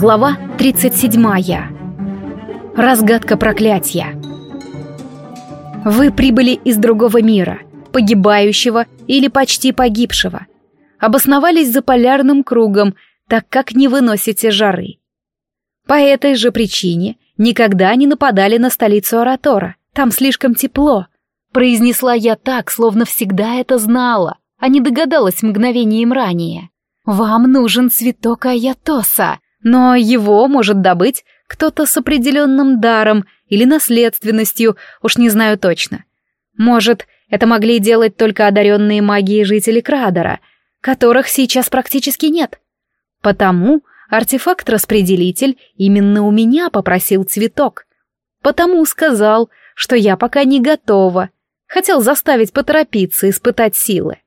Глава 37. Разгадка проклятия. Вы прибыли из другого мира, погибающего или почти погибшего. Обосновались за полярным кругом, так как не выносите жары. По этой же причине никогда не нападали на столицу Аратора, там слишком тепло. Произнесла я так, словно всегда это знала, а не догадалась мгновением ранее. «Вам нужен цветок Аятоса!» Но его может добыть кто-то с определенным даром или наследственностью, уж не знаю точно. Может, это могли делать только одаренные магии жители Крадера, которых сейчас практически нет. Потому артефакт-распределитель именно у меня попросил цветок. Потому сказал, что я пока не готова. Хотел заставить поторопиться, испытать силы.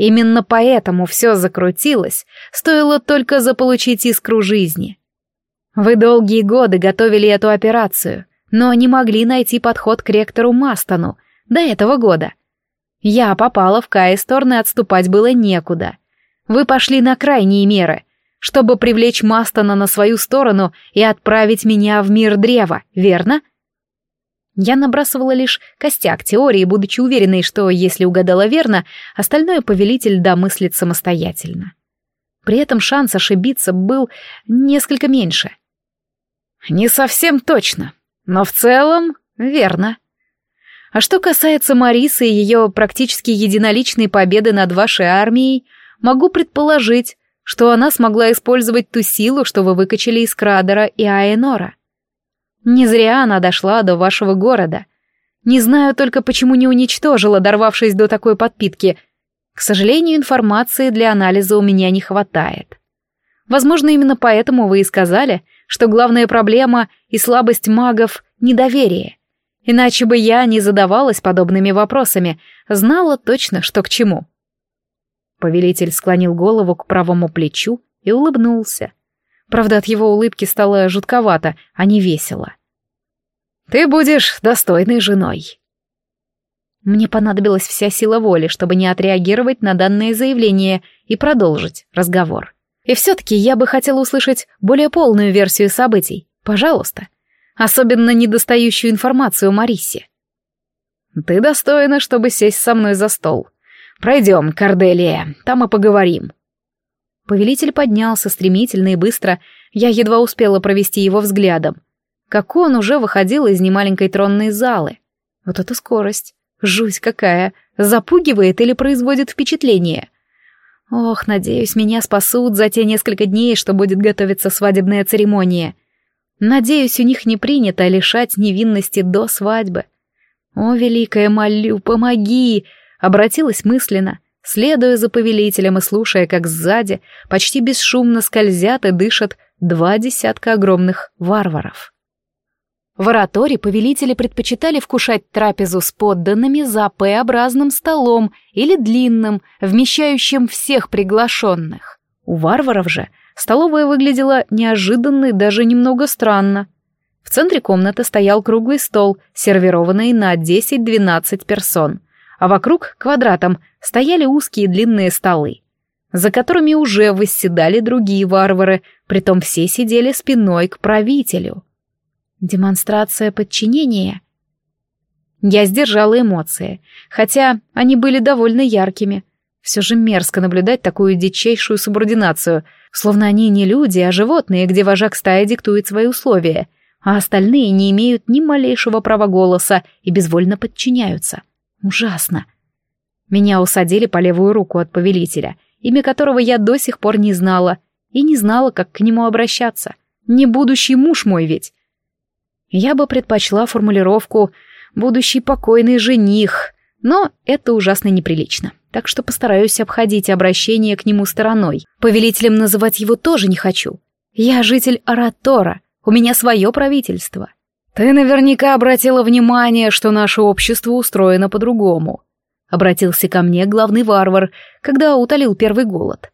Именно поэтому все закрутилось, стоило только заполучить искру жизни. Вы долгие годы готовили эту операцию, но не могли найти подход к ректору Мастону до этого года. Я попала в Каесторн, и отступать было некуда. Вы пошли на крайние меры, чтобы привлечь Мастона на свою сторону и отправить меня в мир древа, верно? Я набрасывала лишь костяк теории, будучи уверенной, что, если угадала верно, остальное повелитель домыслит самостоятельно. При этом шанс ошибиться был несколько меньше. «Не совсем точно, но в целом верно», а что касается Марисы и ее практически единоличной победы над вашей армией, могу предположить, что она смогла использовать ту силу, что вы выкачали из Крадера и Аэнора. Не зря она дошла до вашего города. Не знаю только, почему не уничтожила, дорвавшись до такой подпитки. К сожалению, информации для анализа у меня не хватает. Возможно, именно поэтому вы и сказали, что главная проблема и слабость магов — недоверие. Иначе бы я не задавалась подобными вопросами, знала точно, что к чему. Повелитель склонил голову к правому плечу и улыбнулся. Правда, от его улыбки стало жутковато, а не весело. Ты будешь достойной женой». Мне понадобилась вся сила воли, чтобы не отреагировать на данное заявление и продолжить разговор. И все-таки я бы хотела услышать более полную версию событий, пожалуйста. Особенно недостающую информацию Марисе. «Ты достойна, чтобы сесть со мной за стол. Пройдем, Корделия, там и поговорим». Повелитель поднялся стремительно и быстро, я едва успела провести его взглядом как он уже выходил из немаленькой тронной залы. Вот эта скорость! Жуть какая! Запугивает или производит впечатление? Ох, надеюсь, меня спасут за те несколько дней, что будет готовиться свадебная церемония. Надеюсь, у них не принято лишать невинности до свадьбы. О, великая, молю, помоги! Обратилась мысленно, следуя за повелителем и слушая, как сзади почти бесшумно скользят и дышат два десятка огромных варваров. В ораторе повелители предпочитали вкушать трапезу с подданными за П-образным столом или длинным, вмещающим всех приглашенных. У варваров же столовая выглядела неожиданно и даже немного странно. В центре комнаты стоял круглый стол, сервированный на 10-12 персон, а вокруг квадратом стояли узкие длинные столы, за которыми уже восседали другие варвары, притом все сидели спиной к правителю — Демонстрация подчинения? Я сдержала эмоции, хотя они были довольно яркими. Все же мерзко наблюдать такую дичайшую субординацию, словно они не люди, а животные, где вожак стаи диктует свои условия, а остальные не имеют ни малейшего права голоса и безвольно подчиняются. Ужасно. Меня усадили по левую руку от повелителя, имя которого я до сих пор не знала, и не знала, как к нему обращаться. Не будущий муж мой ведь, я бы предпочла формулировку «будущий покойный жених», но это ужасно неприлично, так что постараюсь обходить обращение к нему стороной. Повелителем называть его тоже не хочу. Я житель Аратора, у меня свое правительство. Ты наверняка обратила внимание, что наше общество устроено по-другому. Обратился ко мне главный варвар, когда утолил первый голод.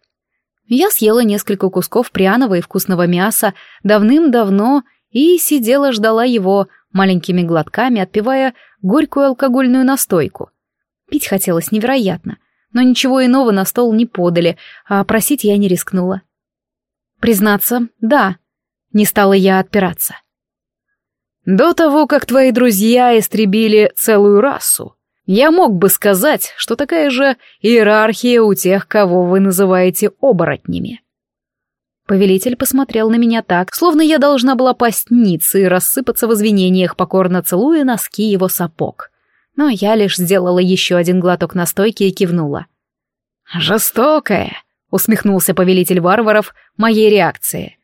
Я съела несколько кусков пряного и вкусного мяса, давным-давно и сидела ждала его маленькими глотками, отпивая горькую алкогольную настойку. Пить хотелось невероятно, но ничего иного на стол не подали, а просить я не рискнула. Признаться, да, не стала я отпираться. До того, как твои друзья истребили целую расу, я мог бы сказать, что такая же иерархия у тех, кого вы называете оборотнями. Повелитель посмотрел на меня так, словно я должна была посниться и рассыпаться в извинениях, покорно целуя носки его сапог. Но я лишь сделала еще один глоток настойки и кивнула. «Жестокая!» — усмехнулся повелитель варваров моей реакции.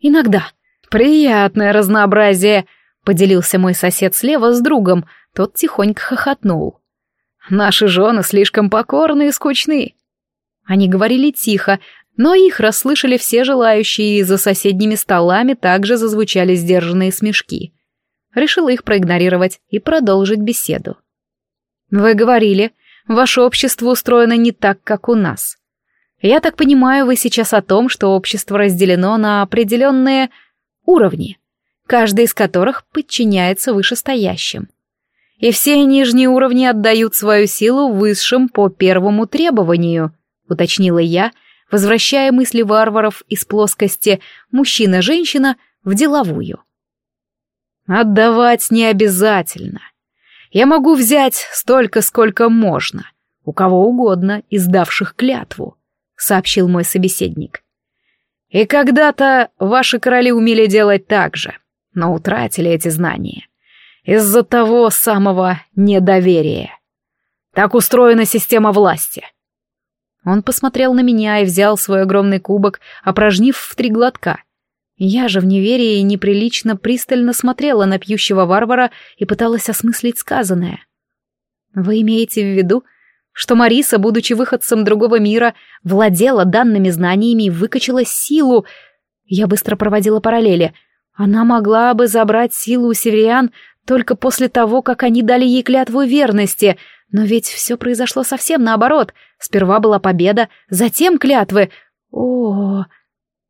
«Иногда. Приятное разнообразие!» — поделился мой сосед слева с другом, тот тихонько хохотнул. «Наши жены слишком покорны и скучны». Они говорили тихо, но их расслышали все желающие, и за соседними столами также зазвучали сдержанные смешки. Решила их проигнорировать и продолжить беседу. «Вы говорили, ваше общество устроено не так, как у нас. Я так понимаю, вы сейчас о том, что общество разделено на определенные уровни, каждый из которых подчиняется вышестоящим. И все нижние уровни отдают свою силу высшим по первому требованию», — уточнила я, — возвращая мысли варваров из плоскости «мужчина-женщина» в деловую. «Отдавать не обязательно. Я могу взять столько, сколько можно, у кого угодно, издавших клятву», — сообщил мой собеседник. «И когда-то ваши короли умели делать так же, но утратили эти знания. Из-за того самого недоверия. Так устроена система власти». Он посмотрел на меня и взял свой огромный кубок, опражнив в три глотка. Я же в неверии неприлично пристально смотрела на пьющего варвара и пыталась осмыслить сказанное. «Вы имеете в виду, что Мариса, будучи выходцем другого мира, владела данными знаниями и выкачала силу...» Я быстро проводила параллели. «Она могла бы забрать силу у северян только после того, как они дали ей клятву верности, но ведь все произошло совсем наоборот. Сперва была победа, затем клятвы. О,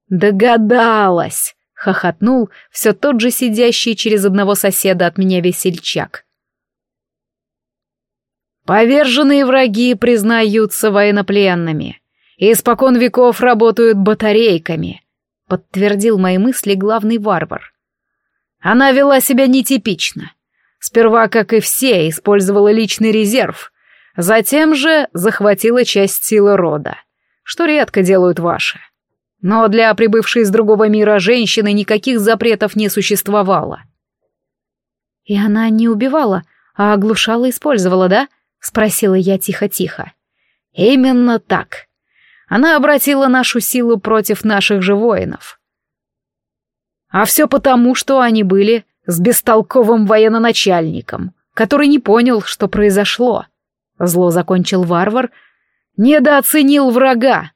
догадалась! хохотнул все тот же сидящий через одного соседа от меня весельчак. Поверженные враги признаются военнопленными и испокон веков работают батарейками, подтвердил мои мысли главный варвар. Она вела себя нетипично, Сперва, как и все, использовала личный резерв. Затем же захватила часть силы рода, что редко делают ваши. Но для прибывшей из другого мира женщины никаких запретов не существовало. «И она не убивала, а оглушала и использовала, да?» — спросила я тихо-тихо. «Именно так. Она обратила нашу силу против наших же воинов». А все потому, что они были с бестолковым военно-начальником, который не понял, что произошло. Зло закончил варвар, недооценил врага.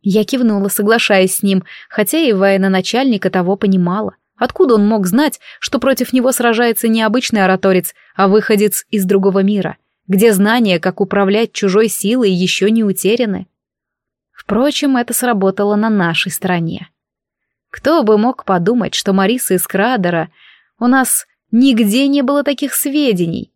Я кивнула, соглашаясь с ним, хотя и военно-начальника того понимала. Откуда он мог знать, что против него сражается не обычный ораторец, а выходец из другого мира, где знания, как управлять чужой силой, еще не утеряны? Впрочем, это сработало на нашей стороне. Кто бы мог подумать, что Мариса из Крадера у нас нигде не было таких сведений.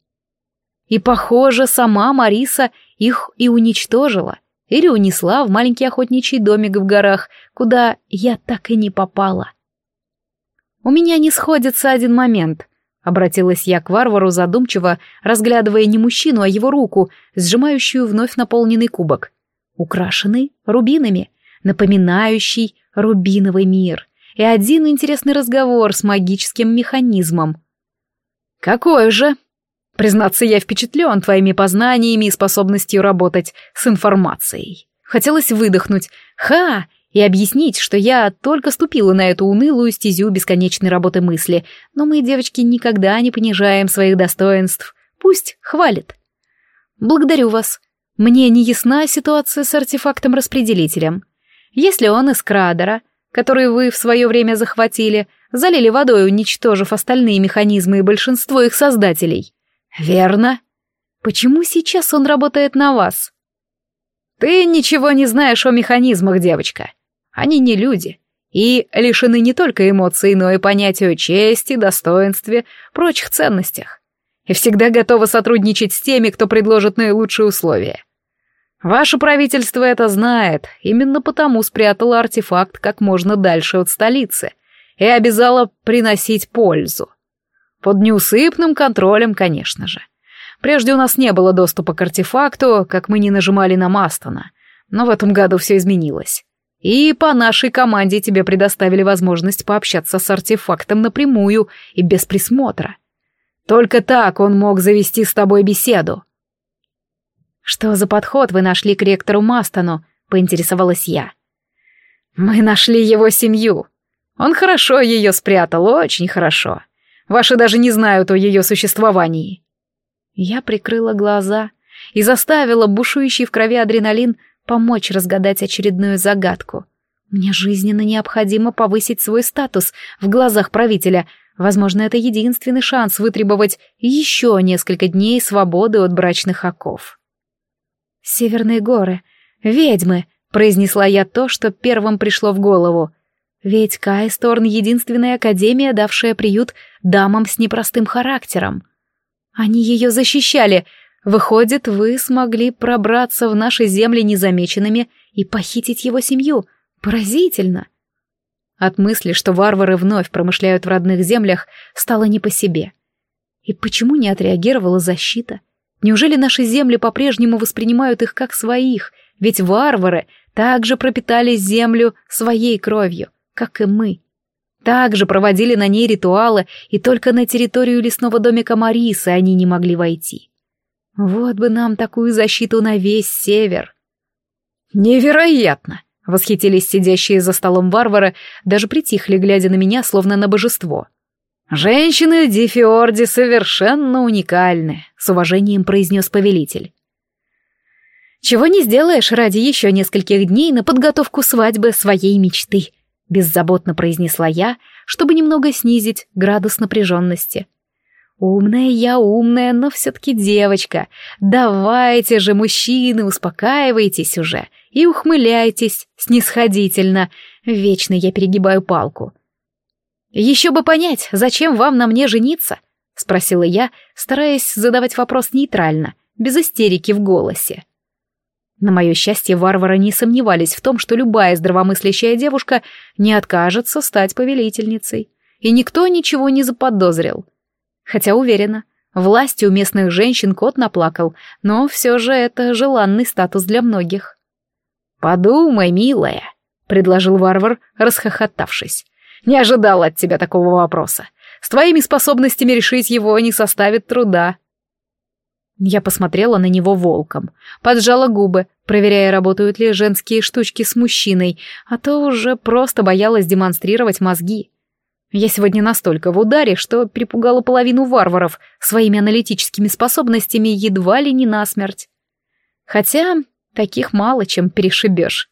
И, похоже, сама Мариса их и уничтожила, или унесла в маленький охотничий домик в горах, куда я так и не попала. «У меня не сходится один момент», — обратилась я к варвару задумчиво, разглядывая не мужчину, а его руку, сжимающую вновь наполненный кубок, украшенный рубинами, напоминающий рубиновый мир и один интересный разговор с магическим механизмом. «Какой же?» «Признаться, я впечатлен твоими познаниями и способностью работать с информацией. Хотелось выдохнуть «Ха!» и объяснить, что я только ступила на эту унылую стезю бесконечной работы мысли, но мы, девочки, никогда не понижаем своих достоинств. Пусть хвалит. Благодарю вас. Мне не ясна ситуация с артефактом-распределителем. Если он из крадера, который вы в свое время захватили, залили водой, уничтожив остальные механизмы и большинство их создателей. Верно? Почему сейчас он работает на вас? Ты ничего не знаешь о механизмах, девочка. Они не люди и лишены не только эмоций, но и понятия о чести, достоинстве, прочих ценностях. И всегда готова сотрудничать с теми, кто предложит наилучшие условия. Ваше правительство это знает, именно потому спрятало артефакт как можно дальше от столицы и обязало приносить пользу. Под неусыпным контролем, конечно же. Прежде у нас не было доступа к артефакту, как мы не нажимали на Мастона, но в этом году все изменилось. И по нашей команде тебе предоставили возможность пообщаться с артефактом напрямую и без присмотра. Только так он мог завести с тобой беседу. «Что за подход вы нашли к ректору Мастону?» — поинтересовалась я. «Мы нашли его семью. Он хорошо ее спрятал, очень хорошо. Ваши даже не знают о ее существовании». Я прикрыла глаза и заставила бушующий в крови адреналин помочь разгадать очередную загадку. Мне жизненно необходимо повысить свой статус в глазах правителя. Возможно, это единственный шанс вытребовать еще несколько дней свободы от брачных оков. «Северные горы. Ведьмы!» — произнесла я то, что первым пришло в голову. Ведь Кайсторн — единственная академия, давшая приют дамам с непростым характером. Они ее защищали. Выходит, вы смогли пробраться в наши земли незамеченными и похитить его семью. Поразительно! От мысли, что варвары вновь промышляют в родных землях, стало не по себе. И почему не отреагировала защита? — Неужели наши земли по-прежнему воспринимают их как своих? Ведь варвары также пропитали землю своей кровью, как и мы. Также проводили на ней ритуалы, и только на территорию лесного домика Марисы они не могли войти. Вот бы нам такую защиту на весь север. Невероятно! Восхитились сидящие за столом варвары, даже притихли, глядя на меня, словно на божество. «Женщины Дифиорди совершенно уникальны», — с уважением произнес повелитель. «Чего не сделаешь ради еще нескольких дней на подготовку свадьбы своей мечты», — беззаботно произнесла я, чтобы немного снизить градус напряженности. «Умная я умная, но все-таки девочка. Давайте же, мужчины, успокаивайтесь уже и ухмыляйтесь снисходительно. Вечно я перегибаю палку». «Еще бы понять, зачем вам на мне жениться?» — спросила я, стараясь задавать вопрос нейтрально, без истерики в голосе. На мое счастье, варвары не сомневались в том, что любая здравомыслящая девушка не откажется стать повелительницей, и никто ничего не заподозрил. Хотя уверена, власти у местных женщин кот наплакал, но все же это желанный статус для многих. «Подумай, милая», — предложил варвар, расхохотавшись. Не ожидала от тебя такого вопроса. С твоими способностями решить его не составит труда». Я посмотрела на него волком, поджала губы, проверяя, работают ли женские штучки с мужчиной, а то уже просто боялась демонстрировать мозги. Я сегодня настолько в ударе, что припугала половину варваров своими аналитическими способностями едва ли не насмерть. Хотя таких мало чем перешибешь.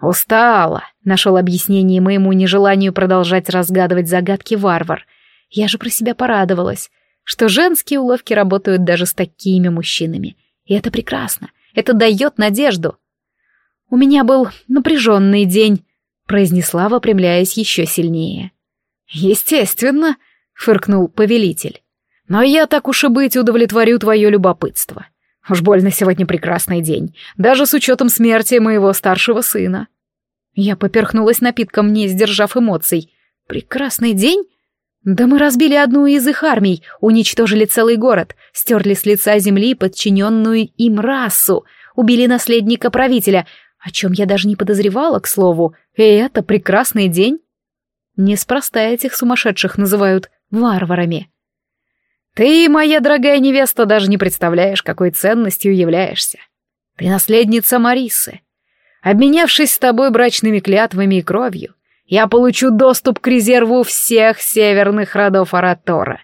«Устала», — нашел объяснение моему нежеланию продолжать разгадывать загадки варвар. Я же про себя порадовалась, что женские уловки работают даже с такими мужчинами. И это прекрасно, это дает надежду. «У меня был напряженный день», — произнесла, выпрямляясь еще сильнее. «Естественно», — фыркнул повелитель. «Но я так уж и быть удовлетворю твое любопытство. Уж больно сегодня прекрасный день, даже с учетом смерти моего старшего сына. Я поперхнулась напитком, не сдержав эмоций. Прекрасный день? Да мы разбили одну из их армий, уничтожили целый город, стерли с лица земли подчиненную им расу, убили наследника правителя, о чем я даже не подозревала, к слову. И это прекрасный день. Неспроста этих сумасшедших называют варварами. Ты, моя дорогая невеста, даже не представляешь, какой ценностью являешься. Ты наследница Марисы. Обменявшись с тобой брачными клятвами и кровью, я получу доступ к резерву всех северных родов Аратора.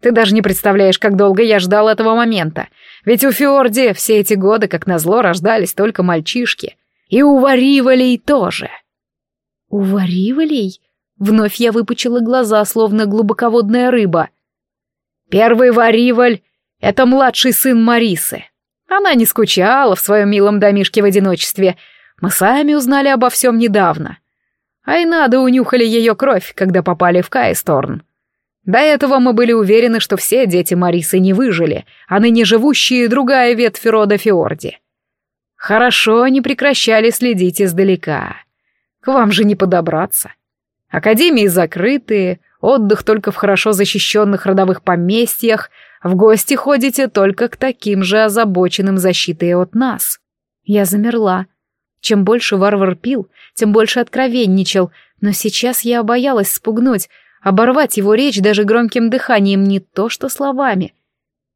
Ты даже не представляешь, как долго я ждал этого момента, ведь у Фиорди все эти годы, как назло, рождались только мальчишки. И у Варивалей тоже. У Варивалей? Вновь я выпучила глаза, словно глубоководная рыба — Первый вариваль — это младший сын Марисы. Она не скучала в своем милом домишке в одиночестве. Мы сами узнали обо всем недавно. Айнада унюхали ее кровь, когда попали в Кайсторн. До этого мы были уверены, что все дети Марисы не выжили, а ныне живущие другая ветвь рода Фиорди. Хорошо они прекращали следить издалека. К вам же не подобраться. Академии закрытые, Отдых только в хорошо защищенных родовых поместьях. В гости ходите только к таким же озабоченным защитой от нас. Я замерла. Чем больше варвар пил, тем больше откровенничал, но сейчас я боялась спугнуть, оборвать его речь даже громким дыханием, не то что словами.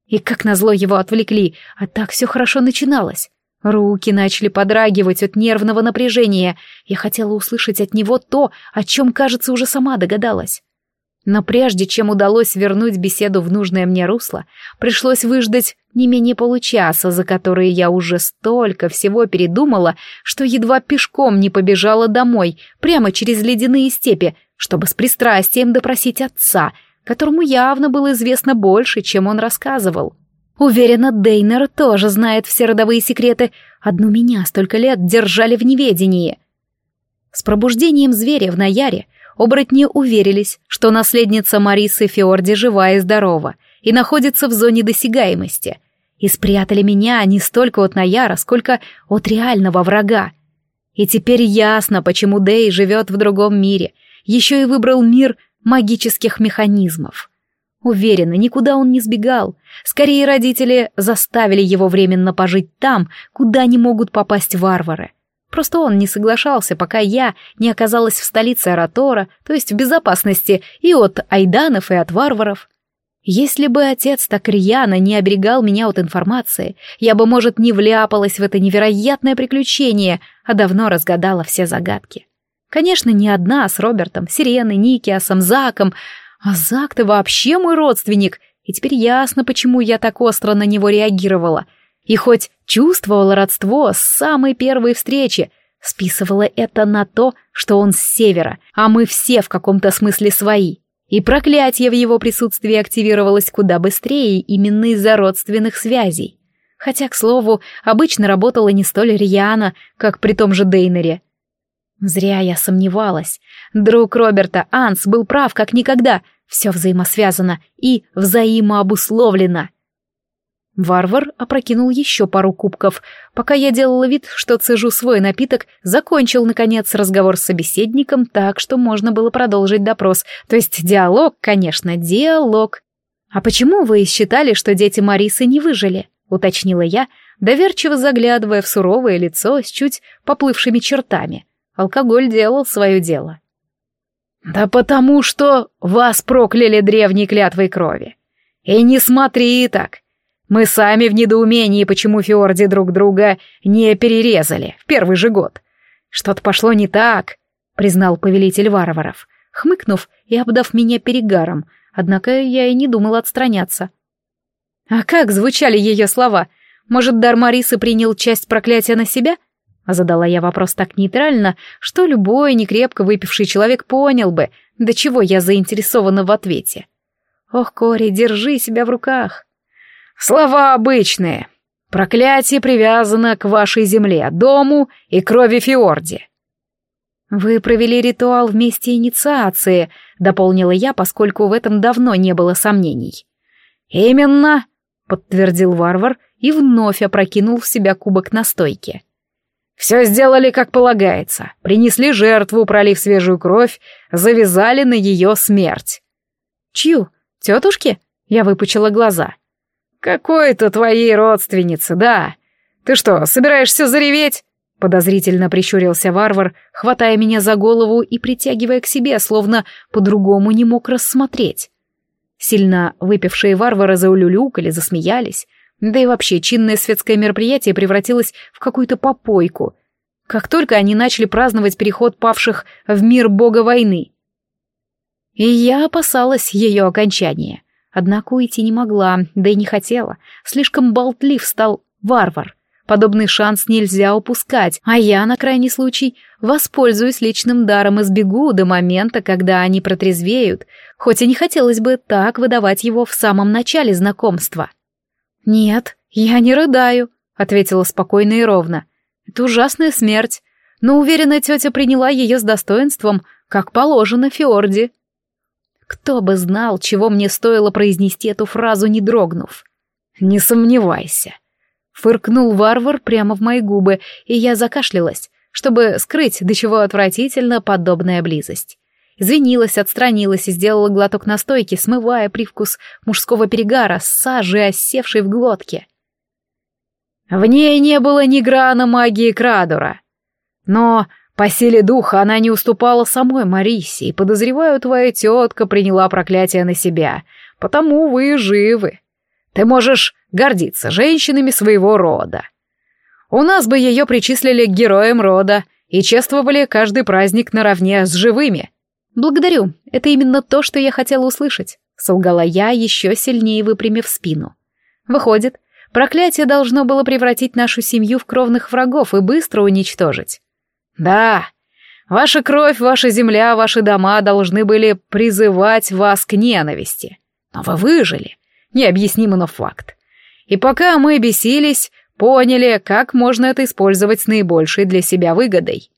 И как назло его отвлекли, а так все хорошо начиналось. Руки начали подрагивать от нервного напряжения. Я хотела услышать от него то, о чем, кажется, уже сама догадалась. Но прежде чем удалось вернуть беседу в нужное мне русло, пришлось выждать не менее получаса, за которые я уже столько всего передумала, что едва пешком не побежала домой, прямо через ледяные степи, чтобы с пристрастием допросить отца, которому явно было известно больше, чем он рассказывал. Уверена, Дейнер тоже знает все родовые секреты, одну меня столько лет держали в неведении. С пробуждением зверя в Наяре — оборотни уверились, что наследница Марисы Фиорди жива и здорова и находится в зоне досягаемости, и спрятали меня не столько от Наяра, сколько от реального врага. И теперь ясно, почему Дэй живет в другом мире, еще и выбрал мир магических механизмов. Уверена, никуда он не сбегал. Скорее, родители заставили его временно пожить там, куда не могут попасть варвары — Просто он не соглашался, пока я не оказалась в столице Аратора, то есть в безопасности и от айданов, и от варваров. Если бы отец так рьяно не оберегал меня от информации, я бы, может, не вляпалась в это невероятное приключение, а давно разгадала все загадки. Конечно, не одна, с Робертом, Сиреной, Никиасом, Заком. А Зак-то вообще мой родственник, и теперь ясно, почему я так остро на него реагировала — и хоть чувствовала родство с самой первой встречи, списывала это на то, что он с севера, а мы все в каком-то смысле свои. И проклятие в его присутствии активировалось куда быстрее именно из-за родственных связей. Хотя, к слову, обычно работала не столь рьяно, как при том же Дейнере. Зря я сомневалась. Друг Роберта Анс был прав как никогда. Все взаимосвязано и взаимообусловлено. Варвар опрокинул еще пару кубков. Пока я делала вид, что цежу свой напиток, закончил, наконец, разговор с собеседником так, что можно было продолжить допрос. То есть диалог, конечно, диалог. «А почему вы считали, что дети Марисы не выжили?» — уточнила я, доверчиво заглядывая в суровое лицо с чуть поплывшими чертами. Алкоголь делал свое дело. «Да потому что вас прокляли древней клятвой крови. И не смотри так!» Мы сами в недоумении, почему Фиорди друг друга не перерезали в первый же год. Что-то пошло не так, признал повелитель варваров, хмыкнув и обдав меня перегаром, однако я и не думал отстраняться. А как звучали ее слова? Может, дар Марисы принял часть проклятия на себя? Задала я вопрос так нейтрально, что любой некрепко выпивший человек понял бы, до чего я заинтересована в ответе. Ох, Кори, держи себя в руках. Слова обычные. Проклятие привязано к вашей земле, дому и крови Фиорди. Вы провели ритуал вместе инициации, дополнила я, поскольку в этом давно не было сомнений. Именно, подтвердил варвар и вновь опрокинул в себя кубок настойки. Все сделали, как полагается. Принесли жертву, пролив свежую кровь, завязали на ее смерть. Чью? Тетушки? Я выпучила глаза. — «Какой-то твоей родственницы, да. Ты что, собираешься зареветь?» Подозрительно прищурился варвар, хватая меня за голову и притягивая к себе, словно по-другому не мог рассмотреть. Сильно выпившие варвары заулюлюкали, засмеялись. Да и вообще, чинное светское мероприятие превратилось в какую-то попойку. Как только они начали праздновать переход павших в мир бога войны. И я опасалась ее окончания. Однако уйти не могла, да и не хотела. Слишком болтлив стал варвар. Подобный шанс нельзя упускать, а я, на крайний случай, воспользуюсь личным даром и сбегу до момента, когда они протрезвеют, хоть и не хотелось бы так выдавать его в самом начале знакомства. «Нет, я не рыдаю», — ответила спокойно и ровно. «Это ужасная смерть, но, уверена, тетя приняла ее с достоинством, как положено Фиорди». Кто бы знал, чего мне стоило произнести эту фразу, не дрогнув. «Не сомневайся». Фыркнул варвар прямо в мои губы, и я закашлялась, чтобы скрыть, до чего отвратительно подобная близость. Извинилась, отстранилась и сделала глоток настойки, смывая привкус мужского перегара с сажи, осевшей в глотке. В ней не было ни грана магии Крадура, Но по силе духа она не уступала самой Марисе, и, подозреваю, твоя тетка приняла проклятие на себя, потому вы живы. Ты можешь гордиться женщинами своего рода. У нас бы ее причислили к героям рода и чествовали каждый праздник наравне с живыми. Благодарю, это именно то, что я хотела услышать, солгала я, еще сильнее выпрямив спину. Выходит, проклятие должно было превратить нашу семью в кровных врагов и быстро уничтожить. Да, ваша кровь, ваша земля, ваши дома должны были призывать вас к ненависти. Но вы выжили. Необъяснимо, но факт. И пока мы бесились, поняли, как можно это использовать с наибольшей для себя выгодой.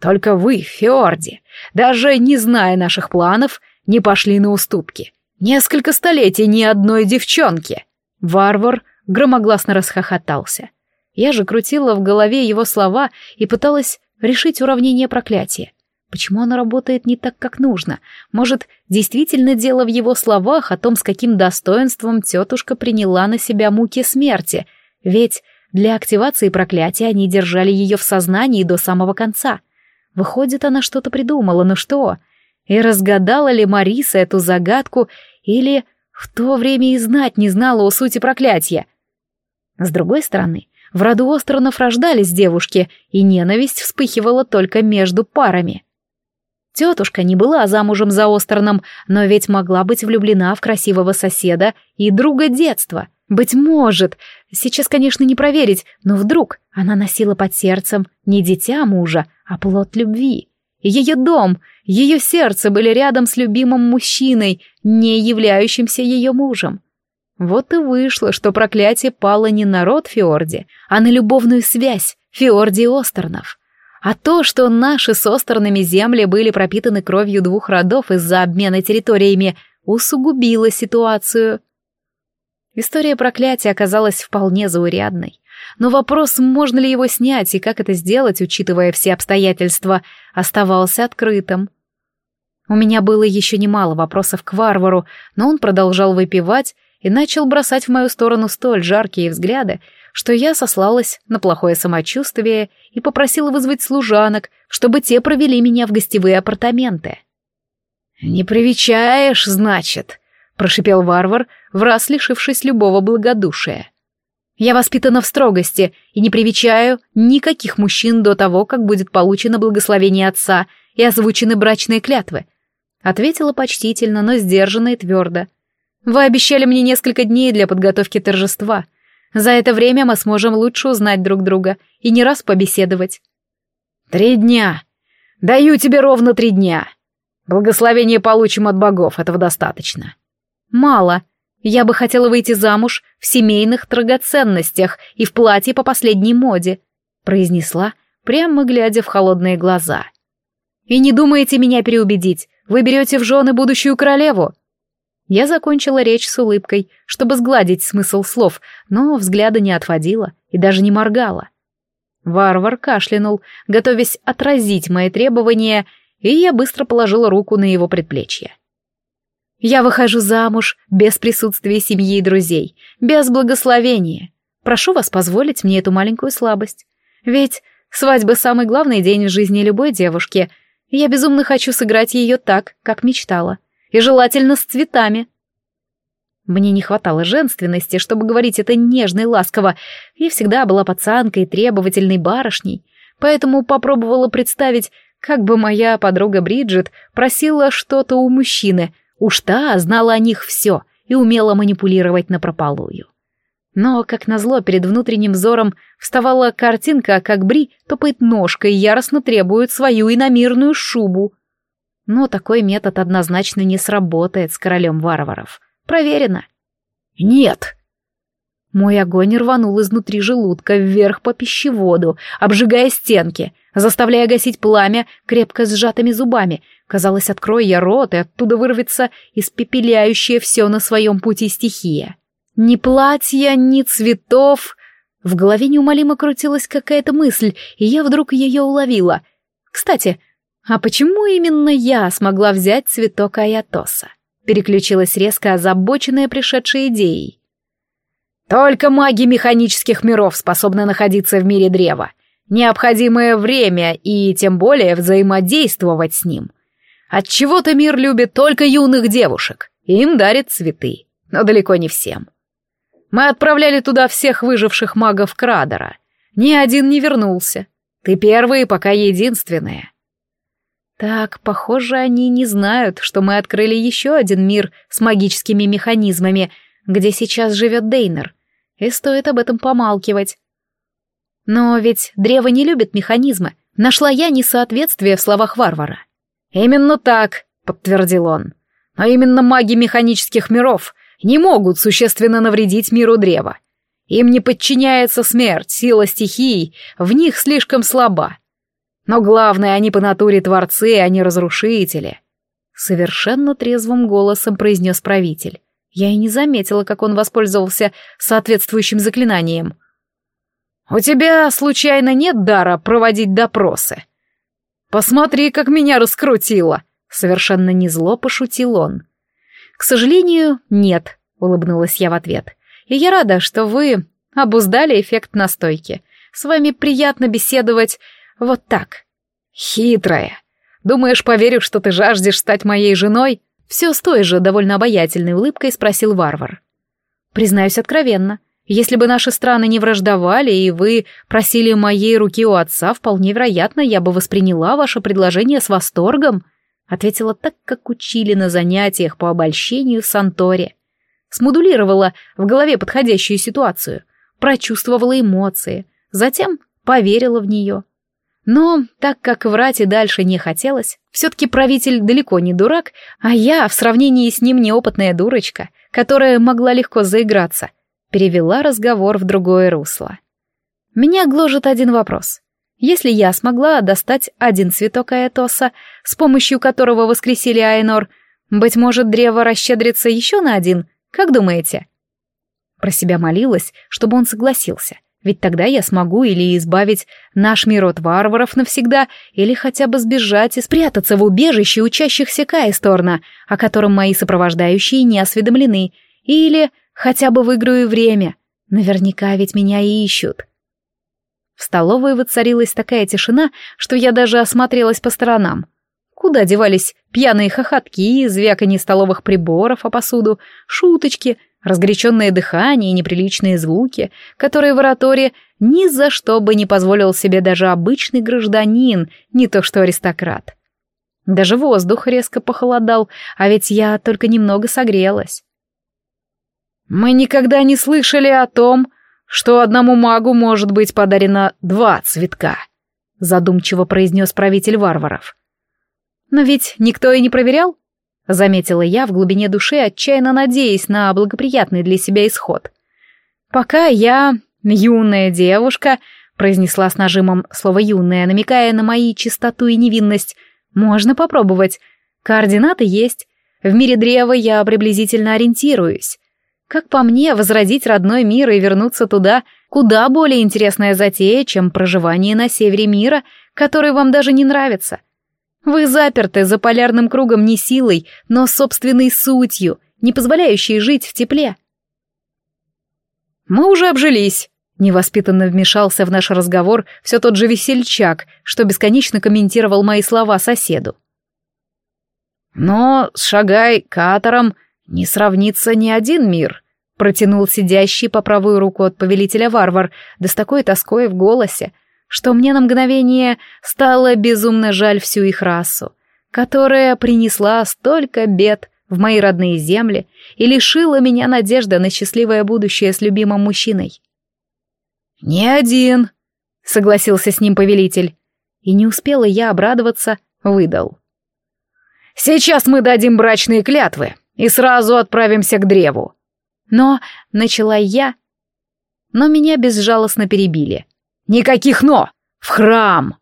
Только вы, Фиорди, даже не зная наших планов, не пошли на уступки. Несколько столетий ни одной девчонки. Варвар громогласно расхохотался. Я же крутила в голове его слова и пыталась решить уравнение проклятия. Почему оно работает не так, как нужно? Может, действительно дело в его словах о том, с каким достоинством тетушка приняла на себя муки смерти? Ведь для активации проклятия они держали ее в сознании до самого конца. Выходит, она что-то придумала, но что? И разгадала ли Мариса эту загадку, или в то время и знать не знала о сути проклятия? С другой стороны, в роду Остронов рождались девушки, и ненависть вспыхивала только между парами. Тетушка не была замужем за Остроном, но ведь могла быть влюблена в красивого соседа и друга детства. Быть может, сейчас, конечно, не проверить, но вдруг она носила под сердцем не дитя мужа, а плод любви. Ее дом, ее сердце были рядом с любимым мужчиной, не являющимся ее мужем. Вот и вышло, что проклятие пало не на род Фиорди, а на любовную связь Фиорди и Остернов. А то, что наши с Остернами земли были пропитаны кровью двух родов из-за обмена территориями, усугубило ситуацию. История проклятия оказалась вполне заурядной. Но вопрос, можно ли его снять и как это сделать, учитывая все обстоятельства, оставался открытым. У меня было еще немало вопросов к варвару, но он продолжал выпивать, и начал бросать в мою сторону столь жаркие взгляды, что я сослалась на плохое самочувствие и попросила вызвать служанок, чтобы те провели меня в гостевые апартаменты. «Не привечаешь, значит», — прошипел варвар, враз лишившись любого благодушия. «Я воспитана в строгости и не привечаю никаких мужчин до того, как будет получено благословение отца и озвучены брачные клятвы», — ответила почтительно, но сдержанно и твердо. Вы обещали мне несколько дней для подготовки торжества. За это время мы сможем лучше узнать друг друга и не раз побеседовать. Три дня. Даю тебе ровно три дня. Благословение получим от богов, этого достаточно. Мало. Я бы хотела выйти замуж в семейных драгоценностях и в платье по последней моде, произнесла, прямо глядя в холодные глаза. И не думаете меня переубедить. Вы берете в жены будущую королеву. Я закончила речь с улыбкой, чтобы сгладить смысл слов, но взгляда не отводила и даже не моргала. Варвар кашлянул, готовясь отразить мои требования, и я быстро положила руку на его предплечье. «Я выхожу замуж без присутствия семьи и друзей, без благословения. Прошу вас позволить мне эту маленькую слабость. Ведь свадьба — самый главный день в жизни любой девушки. Я безумно хочу сыграть ее так, как мечтала» и желательно с цветами. Мне не хватало женственности, чтобы говорить это нежно и ласково. Я всегда была пацанкой и требовательной барышней, поэтому попробовала представить, как бы моя подруга Бриджит просила что-то у мужчины. Уж та знала о них все и умела манипулировать напропалую. Но, как назло, перед внутренним взором вставала картинка, а как Бри топает ножкой и яростно требует свою иномирную шубу — но такой метод однозначно не сработает с королем варваров. Проверено. Нет. Мой огонь рванул изнутри желудка вверх по пищеводу, обжигая стенки, заставляя гасить пламя крепко сжатыми зубами. Казалось, открой я рот, и оттуда вырвется испепеляющая все на своем пути стихия. Ни платья, ни цветов. В голове неумолимо крутилась какая-то мысль, и я вдруг ее уловила. Кстати, «А почему именно я смогла взять цветок Аятоса?» переключилась резко озабоченная пришедшей идеей. «Только маги механических миров способны находиться в мире древа. Необходимое время и тем более взаимодействовать с ним. Отчего-то мир любит только юных девушек, и им дарит цветы, но далеко не всем. Мы отправляли туда всех выживших магов Крадера. Ни один не вернулся. Ты первый, пока единственная. Так, похоже, они не знают, что мы открыли еще один мир с магическими механизмами, где сейчас живет Дейнер, и стоит об этом помалкивать. Но ведь древо не любит механизмы, нашла я несоответствие в словах варвара. «Именно так», — подтвердил он. «Но именно маги механических миров не могут существенно навредить миру древа. Им не подчиняется смерть, сила стихий в них слишком слаба. Но главное, они по натуре творцы, а не разрушители. Совершенно трезвым голосом произнес правитель. Я и не заметила, как он воспользовался соответствующим заклинанием. «У тебя, случайно, нет дара проводить допросы?» «Посмотри, как меня раскрутило!» Совершенно не зло пошутил он. «К сожалению, нет», — улыбнулась я в ответ. «И я рада, что вы обуздали эффект настойки. С вами приятно беседовать вот так. Хитрая. Думаешь, поверю, что ты жаждешь стать моей женой? Все с той же довольно обаятельной улыбкой спросил варвар. Признаюсь откровенно, если бы наши страны не враждовали, и вы просили моей руки у отца, вполне вероятно, я бы восприняла ваше предложение с восторгом», — ответила так, как учили на занятиях по обольщению в Санторе. Смодулировала в голове подходящую ситуацию, прочувствовала эмоции, затем поверила в нее. Но так как врать и дальше не хотелось, все-таки правитель далеко не дурак, а я в сравнении с ним неопытная дурочка, которая могла легко заиграться, перевела разговор в другое русло. Меня гложет один вопрос. Если я смогла достать один цветок Аэтоса, с помощью которого воскресили Айнор, быть может, древо расщедрится еще на один, как думаете? Про себя молилась, чтобы он согласился, ведь тогда я смогу или избавить наш мир от варваров навсегда, или хотя бы сбежать и спрятаться в убежище учащихся Кайсторна, о котором мои сопровождающие не осведомлены, или хотя бы выиграю время. Наверняка ведь меня и ищут. В столовой воцарилась такая тишина, что я даже осмотрелась по сторонам. Куда девались пьяные хохотки, звяканье столовых приборов о посуду, шуточки — разгоряченное дыхание и неприличные звуки, которые в ораторе ни за что бы не позволил себе даже обычный гражданин, не то что аристократ. Даже воздух резко похолодал, а ведь я только немного согрелась. «Мы никогда не слышали о том, что одному магу может быть подарено два цветка», задумчиво произнес правитель варваров. «Но ведь никто и не проверял?» Заметила я в глубине души, отчаянно надеясь на благоприятный для себя исход. «Пока я юная девушка», — произнесла с нажимом слово «юная», намекая на мои чистоту и невинность, — «можно попробовать. Координаты есть. В мире древа я приблизительно ориентируюсь. Как по мне, возродить родной мир и вернуться туда — куда более интересная затея, чем проживание на севере мира, который вам даже не нравится, вы заперты за полярным кругом не силой, но собственной сутью, не позволяющей жить в тепле. Мы уже обжились. Невоспитанно вмешался в наш разговор все тот же весельчак, что бесконечно комментировал мои слова соседу. «Но с шагай-катором не сравнится ни один мир», — протянул сидящий по правую руку от повелителя варвар, да с такой тоской в голосе, — что мне на мгновение стало безумно жаль всю их расу, которая принесла столько бед в мои родные земли и лишила меня надежды на счастливое будущее с любимым мужчиной. «Не один», — согласился с ним повелитель, и не успела я обрадоваться, выдал. «Сейчас мы дадим брачные клятвы и сразу отправимся к древу». Но начала я, но меня безжалостно перебили — «Никаких «но»! В храм!»